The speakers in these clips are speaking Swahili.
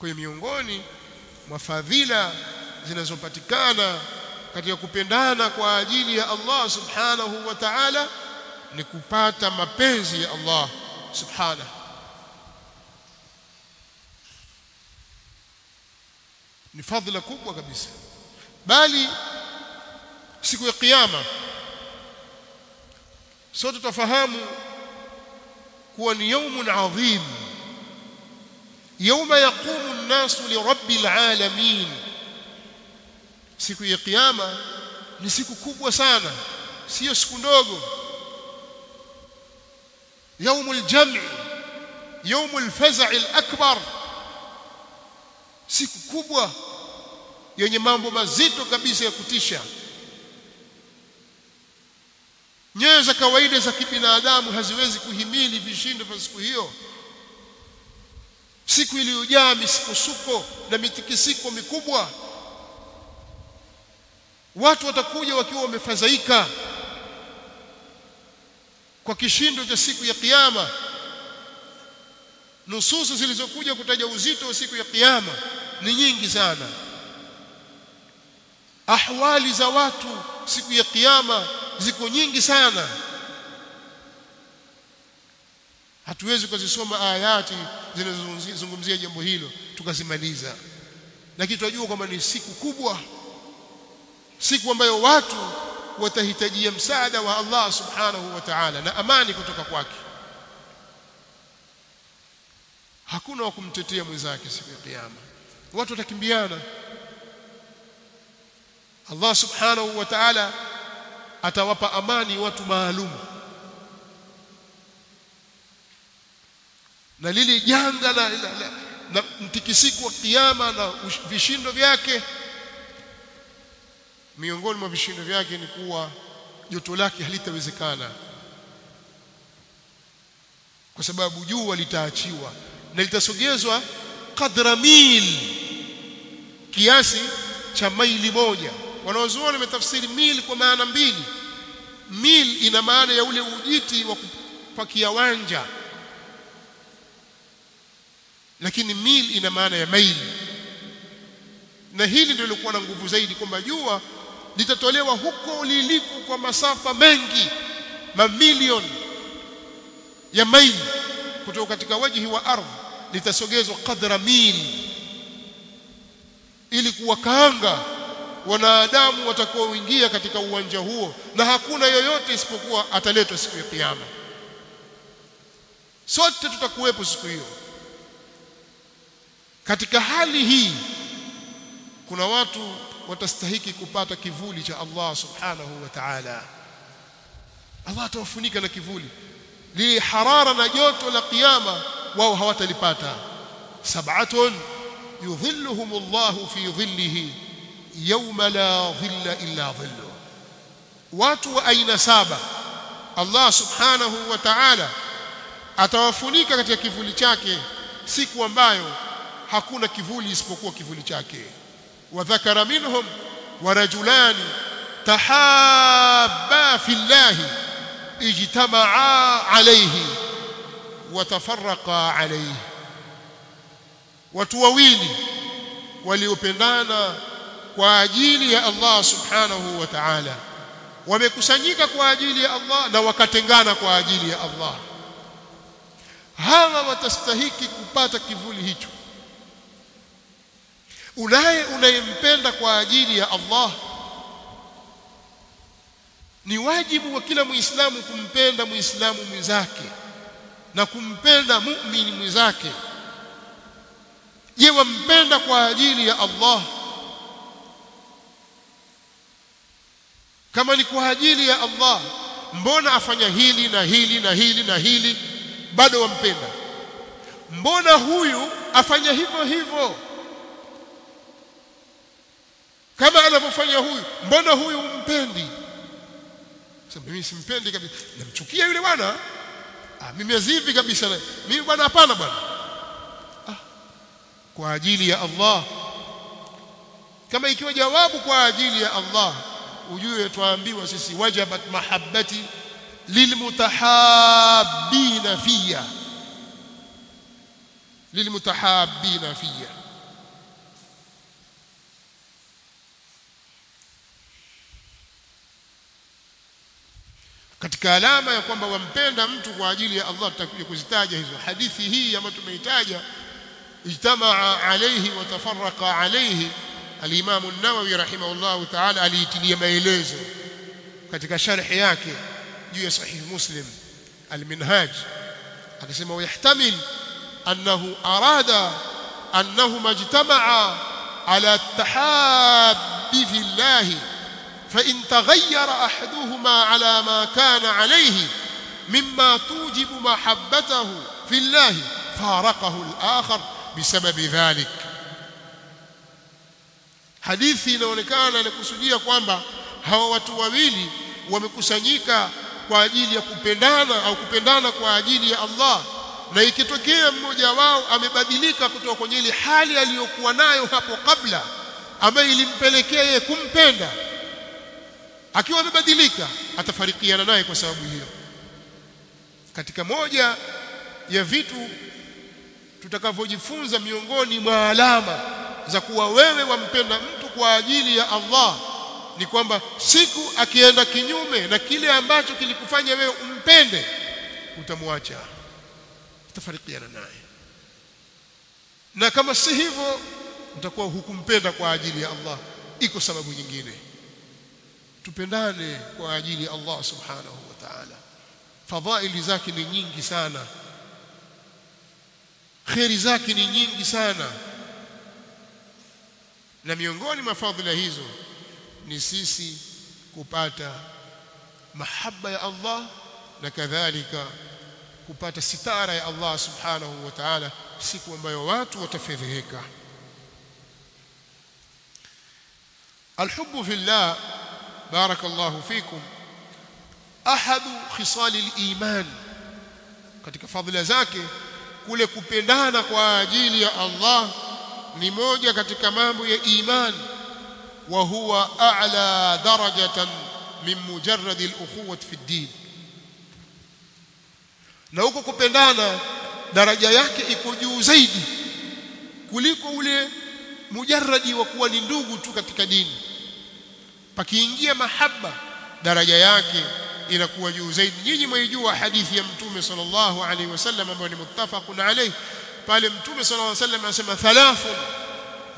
kwa miongoni mwa fadhila zinazopatikana katika kupendana kwa ajili ya Allah subhanahu wa ta'ala ni kupata mapenzi ya Allah subhanahu. Ni fadhila kubwa kabisa. Bali siku ya kiyama sote tutafahamu kuwa ni yaumun adhim يوم يقوم الناس لرب العالمين siku ya kiyama ni siku kubwa sana sio siku ndogo يوم الجمع يوم الفزع الأكبر siku kubwa yenye mambo mazito kabisa ya kutisha nyoyo za kawaida za kibinadamu haziwezi kuhimili vishindo vya siku hiyo siku iliyojaa misukosuko na mitikisiko mikubwa. Watu watakuja wakiwa wamefadhaika kwa kishindo cha siku ya kiyama. Nususu zilizokuja kutaja uzito wa siku ya kiyama ni nyingi sana. Ahwali za watu siku ya kiyama ziko nyingi sana. Hatuwezi kuzisoma ayati zinazozungumzia jambo hilo tukazimaliza lakini tunajua kwamba ni siku kubwa siku ambayo watu watahitajia msaada wa Allah subhanahu wa ta'ala na amani kutoka kwake. Hakuna wa kumtetea mwenzake siku ya kiyama. Watu watakimbiana. Allah subhanahu wa ta'ala atawapa amani watu maalum na lili janga na, na mtikisiko wa kiyama na vishindo vyake. Miongoni mwa vishindo vyake ni kuwa joto lake halitawezekana. Kwa sababu jua litaachiwa na litasogezwa kadra mil kiasi cha maili moja. Wanaozuoni wametafsiri mil kwa maana mbili. Mil ina maana ya ule ujiti wa kupakia wanja lakini mil ina maana ya maili. Na hili ndio lilikuwa na nguvu zaidi kwamba jua litatolewa huko liliko kwa masafa mengi mamilion ya maili. Kutoka katika wajihi wa ardhi litasogezwa kadra mili ili kuwakaanga wanadamu watakaoingia katika uwanja huo. Na hakuna yoyote isipokuwa ataletwa siku ya kiyama. Sote tutakuwepo siku hiyo katika hali hii kuna watu watastahiki kupata kivuli cha Allah subhanahu wa ta'ala. Allah atawafunika na kivuli. Lile harara na joto la kiyama wao hawatalipata. Sab'atun yudhilluhum Allah fi dhillihi yawma la dhilla illa dhillu. Watu wa aina saba Allah subhanahu wa ta'ala atawafunika katika kivuli chake siku ambayo hakuna kivuli isipokuwa kivuli chake منهم ورجلان تحابا في الله اجتمعا عليه وتفرقا عليه watu wawili waliopendana kwa ajili ya Allah subhanahu wa ta'ala wamekusanyika kwa ajili ya Allah na wakatengana kwa ajili ya Allah hawa watastahiki kupata kivuli hicho unaye unayempenda kwa ajili ya Allah ni wajibu wa kila muislamu kumpenda muislamu mwenzake na kumpenda muumini mwenzake. Je wampenda kwa ajili ya Allah? Kama ni kwa ajili ya Allah mbona afanya hili na hili na hili na hili? Bado wampenda. Mbona huyu afanya hivyo hivyo kama anavyofanya huyu mbona huyu umpendi sasa mimi simpendi kabisa. Namchukia yule bwana. Ah mimi azivi kabisa. Na mimi bwana hapana bwana. Ah kwa ajili ya Allah. Kama ikiwa jawabu kwa ajili ya Allah ujue twaambiwa sisi wajabat mahabbati lilmutahabbina fiyya. Lilmutahabbina fiyya katika alama ya kwamba wampenda mtu kwa ajili ya Allah tutakuja kuzitaja hizo. Hadithi hii ambayo tumeitaja ijtamaa alayhi wa tafarraqa alayhi al-Imam an-Nawawi rahimahullahu ta'ala aliitilia maelezo katika sharhi yake juu ya sahih Muslim al-Minhaj akasema wayahtamil annahu arada annahuma ijtamaa ala at-tahabbi fi فإن تغير أحدهما على ما كان عليه مما توجب محبته في الله فارقه الآخر بسبب ذلك hadithi inaonekana inakusudia kwamba hawa watu wawili wamekusanyika kwa ajili ya kupendana au kupendana kwa ajili ya Allah na ikitokea mmoja wao amebadilika kutoka kwenye ile hali aliyokuwa nayo hapo kabla ambayo ilimpelekea yeye kumpenda akiwa amebadilika atafarikiana naye kwa sababu hiyo. Katika moja ya vitu tutakavyojifunza miongoni mwa alama za kuwa wewe wampenda mtu kwa ajili ya Allah ni kwamba siku akienda kinyume na kile ambacho kilikufanya wewe umpende utamwacha. Utafarikiana naye. Na kama si hivyo utakuwa hukumpenda kwa ajili ya Allah. Iko sababu nyingine tupendane kwa ajili ya Allah subhanahu wa ta'ala. Fadhaili zake ni nyingi sana. Kheri zake ni nyingi sana. Na miongoni mwa fadhila hizo ni sisi kupata mahaba ya Allah na kadhalika kupata sitara ya Allah subhanahu wa ta'ala siku ambayo watu watafedheheka. Alhubbu fillah barakallahu fikum. Ahadu khisali aliman katika fadhila zake kule kupendana kwa ajili ya Allah ni moja katika mambo ya iman. Wa huwa a'la darajatan min mujarrad al-ukhuwah fi ad-din na huko kupendana daraja yake iko juu zaidi kuliko ule mujarradi wa kuwa ni ndugu tu katika dini. Pakiingia mahaba daraja yake inakuwa juu zaidi nyinyi mwaijua hadithi ya mtume sallallahu alaihi wasallam ambayo ni muttafaqun alayhi pale mtume sallallahu alaihi wasallam anasema thalathun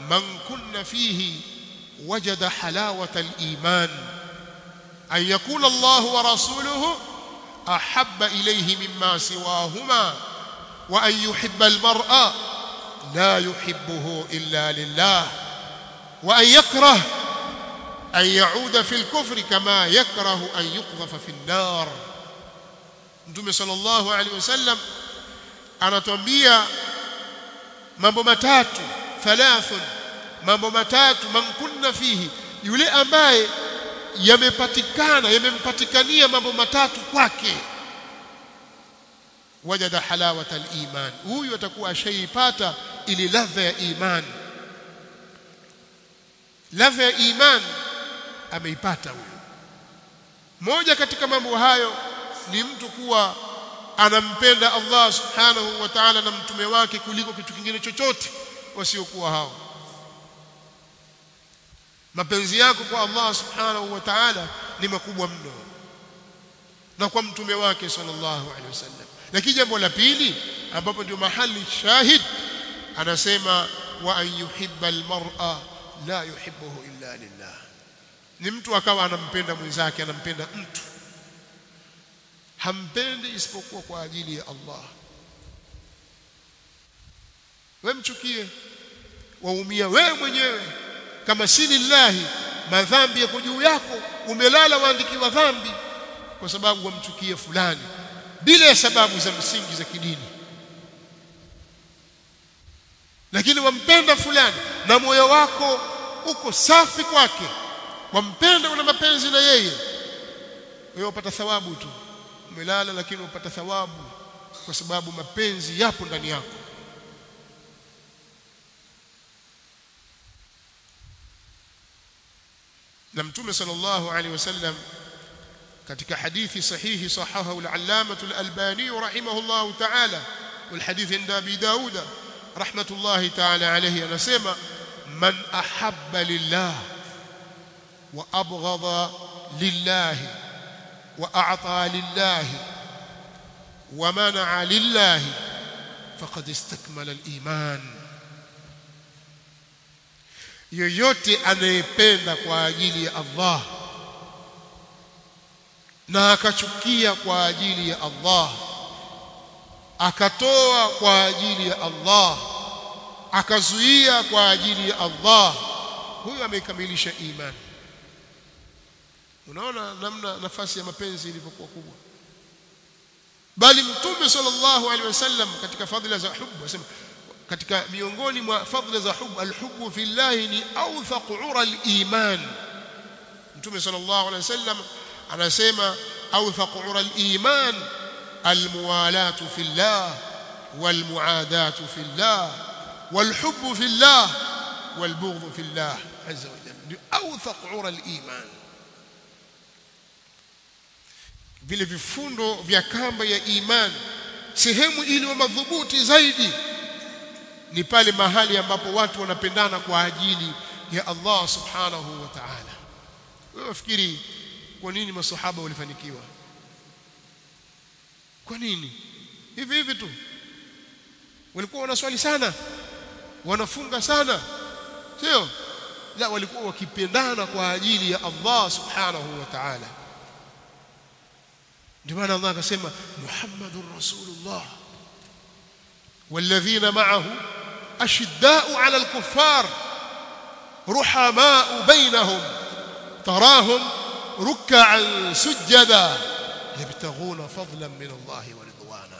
man kunna fihi wajada halawata al-iman an yakuna Allah wa rasuluhu ahabba ilayhi mimma siwahuma wa an yuhibba al-mar'a la yuhibbuhu illa lillah wa an yakrah أن يعود في الكفر كما يكره أن يقذف في النار Mtume sallallahu alaihi wasallam anatuambia mambo matatu thalathun mambo matatu man kunna fihi yule ambaye yamepatikana yamempatikania mambo matatu kwake wajada halawata aliman huyu atakuwa ashaipata ili ladha ya iman ladha ya iman ameipata huyo moja katika mambo hayo ni mtu kuwa anampenda Allah subhanahu wa ta'ala na mtume wake kuliko kitu kingine chochote wasiokuwa hao. Mapenzi yako kwa Allah subhanahu wa ta'ala ni makubwa mno. Na kwa mtume wake sallallahu alaihi wasallam lakini jambo la pili ambapo ndio mahali shahid anasema wa an yuhibba almar'a la yuhibbuhu illa lillah ni mtu akawa anampenda mwenzake anampenda mtu. Hampendi isipokuwa kwa ajili ya Allah. Wewe mchukie waumia wewe mwenyewe. Kama si lillahi madhambi yako juu yako. Umelala waandikiwa dhambi. Kwa sababu wamchukie fulani. Bila ya sababu za msingi za kidini. Lakini wampenda fulani na moyo wako uko safi kwake wampenda una mapenzi na yeye wewe upata thawabu tu umelala lakini upata thawabu kwa sababu mapenzi yapo ndani yako na mtume sallallahu alaihi wasallam katika hadithi sahihi sahahu al-allamah al-albani rahimahullah ta'ala والحديث عند ابي داود رحمه الله تعالى عليه anasema man ahabba lillah وأبغض لله wa a'ta lillahi wa mana'a lillahi faqad istakmala al-iman yoyote anayependa kwa ajili ya Allah na akachukia kwa ajili ya Allah akatoa kwa ajili ya Allah akazuia kwa ajili ya Allah huyo amekamilisha imani Unaona namna nafasi ya mapenzi ilivyokuwa kubwa bali mtume sallallahu alaihi wasallam katika fadhila za hubb anasema katika miongoni mwa fadhila za hubb alhubbu fillahi ni awthaq ura aliman mtume sallallahu alaihi wasallam anasema awthaq ura aliman almuwalatu fillah walmuadatu fillah في الله والبغض في الله عز وجل اوثق عرى الايمان vile vifundo vya kamba ya imani. Sehemu iliyo madhubuti zaidi ni pale mahali ambapo watu wanapendana kwa ajili ya Allah subhanahu wa ta'ala. Wewe wafikiri kwa nini masahaba walifanikiwa? Kwa nini? Hivi hivi tu. Walikuwa wanaswali sana wanafunga sana sio? La walikuwa wakipendana kwa ajili ya Allah subhanahu wa ta'ala ndio maana Allah akasema Muhammadur Rasulullah والذين معه أشداء على الكفار رحماء بينهم تراهم ركعا سجدا يبتغون فضلا من الله ورضوانا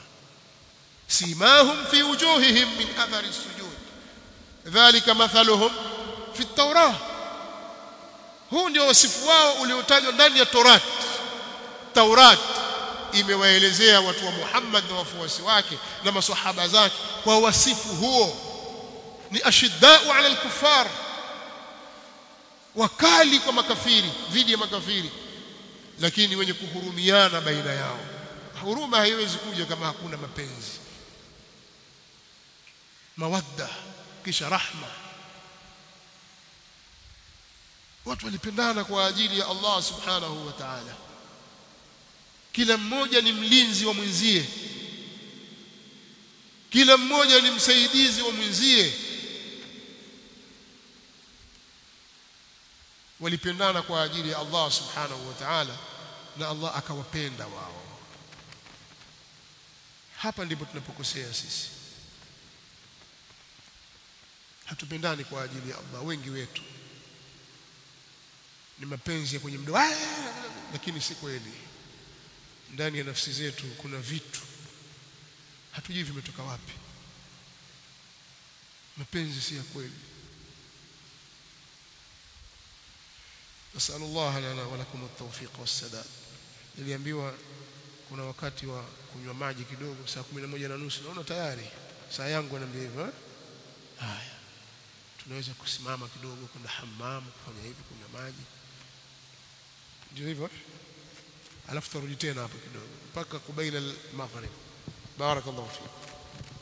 سيماهم في وجوههم من أثر السجود ذلك مثلهم في التوراة huu ndio wasifu wao uliotajwa ndani ya Torati Taurat imewaelezea watu wa Muhammad na wafuasi wake na maswahaba zake kwa wasifu huo. Ni ashiddau ala al-kuffar wakali kwa makafiri dhidi ya makafiri lakini wenye kuhurumiana baina yao. Huruma haiwezi kuja kama hakuna mapenzi. Mawadda kisha rahma. Watu walipendana kwa ajili ya Allah subhanahu wa ta'ala kila mmoja ni mlinzi wa mwenzie. Kila mmoja ni msaidizi wa mwenzie. Walipendana kwa ajili ya Allah subhanahu wa ta'ala na Allah akawapenda wao. Hapa ndipo tunapokosea sisi. Hatupendani kwa ajili ya Allah wengi wetu. Ni mapenzi ya kwenye mdomo lakini si kweli ndani ya nafsi zetu kuna vitu. Hatujui vimetoka wapi. Mapenzi si ya kweli. Nasallallahu lana wa lakum at-tawfiq was-sadad niliambiwa kuna wakati wa kunywa maji kidogo saa 11 na nusu. Naona tayari. Saa yangu anambia hivyo haya. Tunaweza kusimama kidogo kwenda hammam kufanya hivi kunywa maji. Ndio hivyo alafu tarudi tena hapo kidogo mpaka kubaila al-maghrib barakallahu fiik